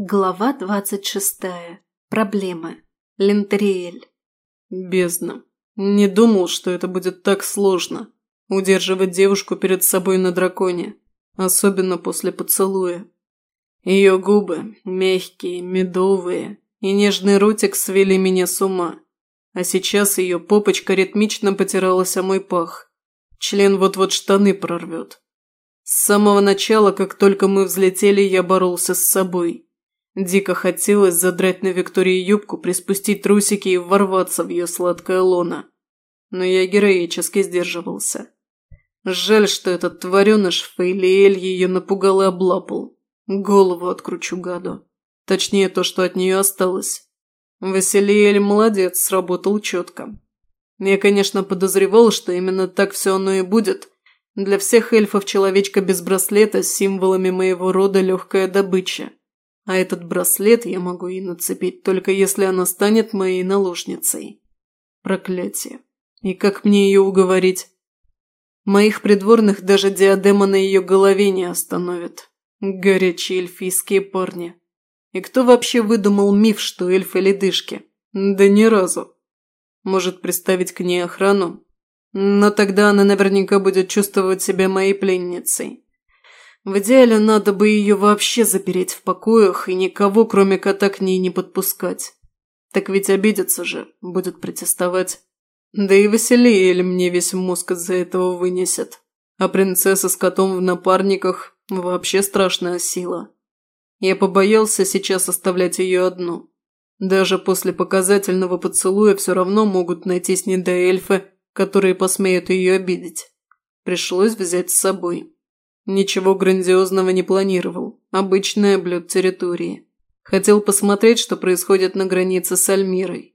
Глава двадцать шестая. Проблемы. Лентериэль. Бездна. Не думал, что это будет так сложно. Удерживать девушку перед собой на драконе. Особенно после поцелуя. Ее губы, мягкие, медовые, и нежный ротик свели меня с ума. А сейчас ее попочка ритмично потиралась о мой пах. Член вот-вот штаны прорвет. С самого начала, как только мы взлетели, я боролся с собой. Дико хотелось задрать на Виктории юбку, приспустить трусики и ворваться в ее сладкое лоно. Но я героически сдерживался. Жаль, что этот твареныш Фейлиэль ее напугал и облапал. Голову откручу гаду. Точнее, то, что от нее осталось. Василиэль молодец, сработал четко. Я, конечно, подозревал, что именно так все оно и будет. Для всех эльфов человечка без браслета с символами моего рода легкая добыча. А этот браслет я могу ей нацепить, только если она станет моей наложницей. Проклятие. И как мне ее уговорить? Моих придворных даже диадема на ее голове не остановит. Горячие эльфийские парни. И кто вообще выдумал миф, что эльфы ледышки? Да ни разу. Может представить к ней охрану? Но тогда она наверняка будет чувствовать себя моей пленницей. В идеале надо бы ее вообще запереть в покоях и никого, кроме кота, к ней не подпускать. Так ведь обидится же, будет протестовать. Да и Василиэль мне весь мозг из-за этого вынесет. А принцесса с котом в напарниках – вообще страшная сила. Я побоялся сейчас оставлять ее одну. Даже после показательного поцелуя все равно могут найтись недоэльфы, которые посмеют ее обидеть. Пришлось взять с собой. Ничего грандиозного не планировал. Обычное блюд территории. Хотел посмотреть, что происходит на границе с Альмирой.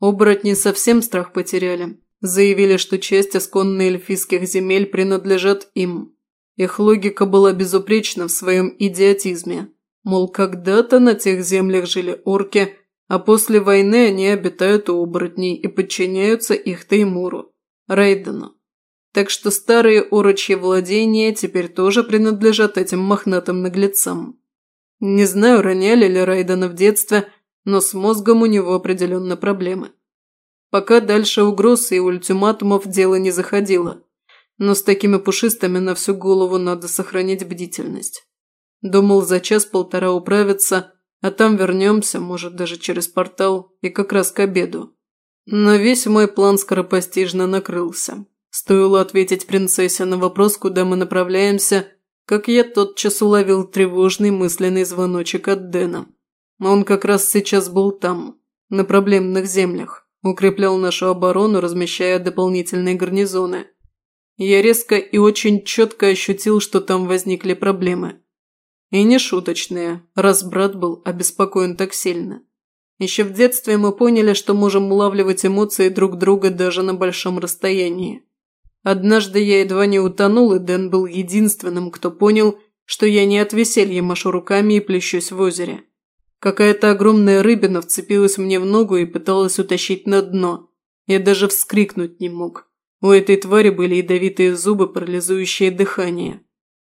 Оборотни совсем страх потеряли. Заявили, что часть исконно эльфийских земель принадлежат им. Их логика была безупречна в своем идиотизме. Мол, когда-то на тех землях жили орки, а после войны они обитают у оборотней и подчиняются их Теймуру, Рейдену. Так что старые орочьи владения теперь тоже принадлежат этим мохнатым наглецам. Не знаю, роняли ли Райдена в детстве, но с мозгом у него определенно проблемы. Пока дальше угроз и ультиматумов дело не заходило. Но с такими пушистыми на всю голову надо сохранить бдительность. Думал за час-полтора управиться, а там вернемся, может, даже через портал, и как раз к обеду. Но весь мой план скоропостижно накрылся. Стоило ответить принцессе на вопрос, куда мы направляемся, как я тотчас уловил тревожный мысленный звоночек от Дэна. Он как раз сейчас был там, на проблемных землях, укреплял нашу оборону, размещая дополнительные гарнизоны. Я резко и очень четко ощутил, что там возникли проблемы. И не шуточные, раз брат был обеспокоен так сильно. Еще в детстве мы поняли, что можем улавливать эмоции друг друга даже на большом расстоянии. Однажды я едва не утонул, и Дэн был единственным, кто понял, что я не от веселья машу руками и плещусь в озере. Какая-то огромная рыбина вцепилась мне в ногу и пыталась утащить на дно. Я даже вскрикнуть не мог. У этой твари были ядовитые зубы, парализующие дыхание.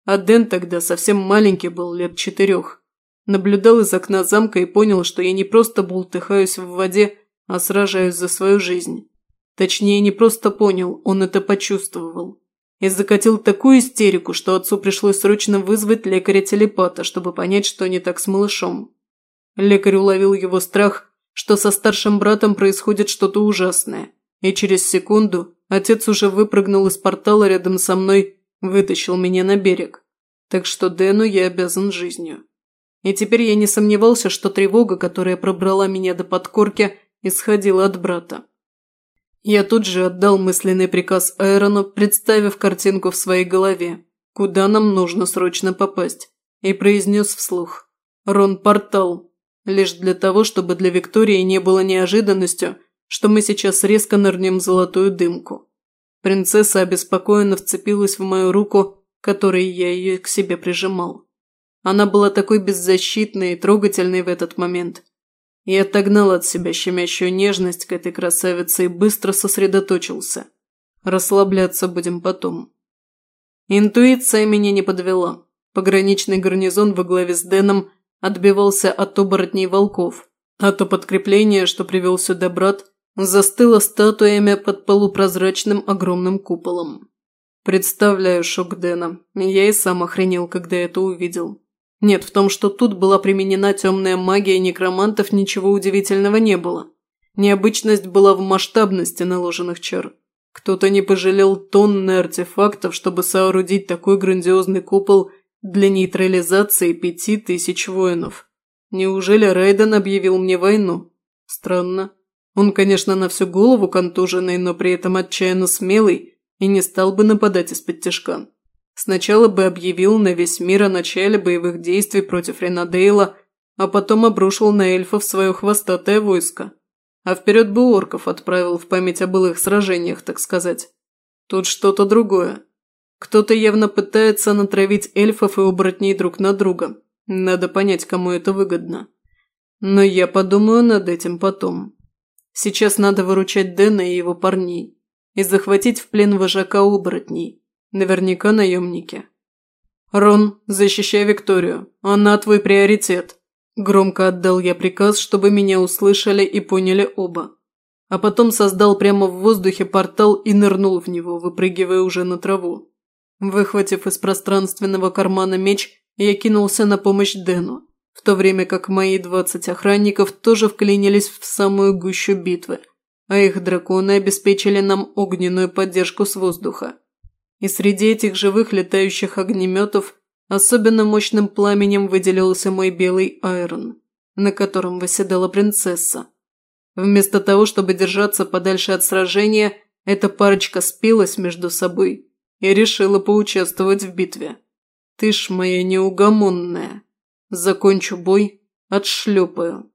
А Дэн тогда совсем маленький был, лет четырех. Наблюдал из окна замка и понял, что я не просто бултыхаюсь в воде, а сражаюсь за свою жизнь. Точнее, не просто понял, он это почувствовал. И закатил такую истерику, что отцу пришлось срочно вызвать лекаря-телепата, чтобы понять, что не так с малышом. Лекарь уловил его страх, что со старшим братом происходит что-то ужасное. И через секунду отец уже выпрыгнул из портала рядом со мной, вытащил меня на берег. Так что Дэну я обязан жизнью. И теперь я не сомневался, что тревога, которая пробрала меня до подкорки, исходила от брата. Я тут же отдал мысленный приказ Айрону, представив картинку в своей голове, куда нам нужно срочно попасть, и произнес вслух «Рон-портал», лишь для того, чтобы для Виктории не было неожиданностью, что мы сейчас резко нырнем в золотую дымку. Принцесса обеспокоенно вцепилась в мою руку, которой я ее к себе прижимал. Она была такой беззащитной и трогательной в этот момент – я отогнал от себя щемящую нежность к этой красавице и быстро сосредоточился. Расслабляться будем потом. Интуиция меня не подвела. Пограничный гарнизон во главе с Дэном отбивался от оборотней волков, а то подкрепление, что привел сюда брат, застыло статуями под полупрозрачным огромным куполом. Представляю шок Дэна. Я и сам охренел, когда это увидел. Нет, в том, что тут была применена темная магия некромантов, ничего удивительного не было. Необычность была в масштабности наложенных чар. Кто-то не пожалел тонны артефактов, чтобы соорудить такой грандиозный купол для нейтрализации пяти тысяч воинов. Неужели Райден объявил мне войну? Странно. Он, конечно, на всю голову контуженный, но при этом отчаянно смелый и не стал бы нападать из-под тяжка. Сначала бы объявил на весь мир о начале боевых действий против Ренадейла, а потом обрушил на эльфов свое хвостатое войско. А вперед бы орков отправил в память о былых сражениях, так сказать. Тут что-то другое. Кто-то явно пытается натравить эльфов и оборотней друг на друга. Надо понять, кому это выгодно. Но я подумаю над этим потом. Сейчас надо выручать Дэна и его парней и захватить в плен вожака оборотней. Наверняка наемники. «Рон, защищай Викторию. Она твой приоритет». Громко отдал я приказ, чтобы меня услышали и поняли оба. А потом создал прямо в воздухе портал и нырнул в него, выпрыгивая уже на траву. Выхватив из пространственного кармана меч, я кинулся на помощь Дэну, в то время как мои двадцать охранников тоже вклинились в самую гущу битвы, а их драконы обеспечили нам огненную поддержку с воздуха. И среди этих живых летающих огнеметов особенно мощным пламенем выделился мой белый айрон, на котором восседала принцесса. Вместо того, чтобы держаться подальше от сражения, эта парочка спилась между собой и решила поучаствовать в битве. Ты ж моя неугомонная. Закончу бой, отшлепаю.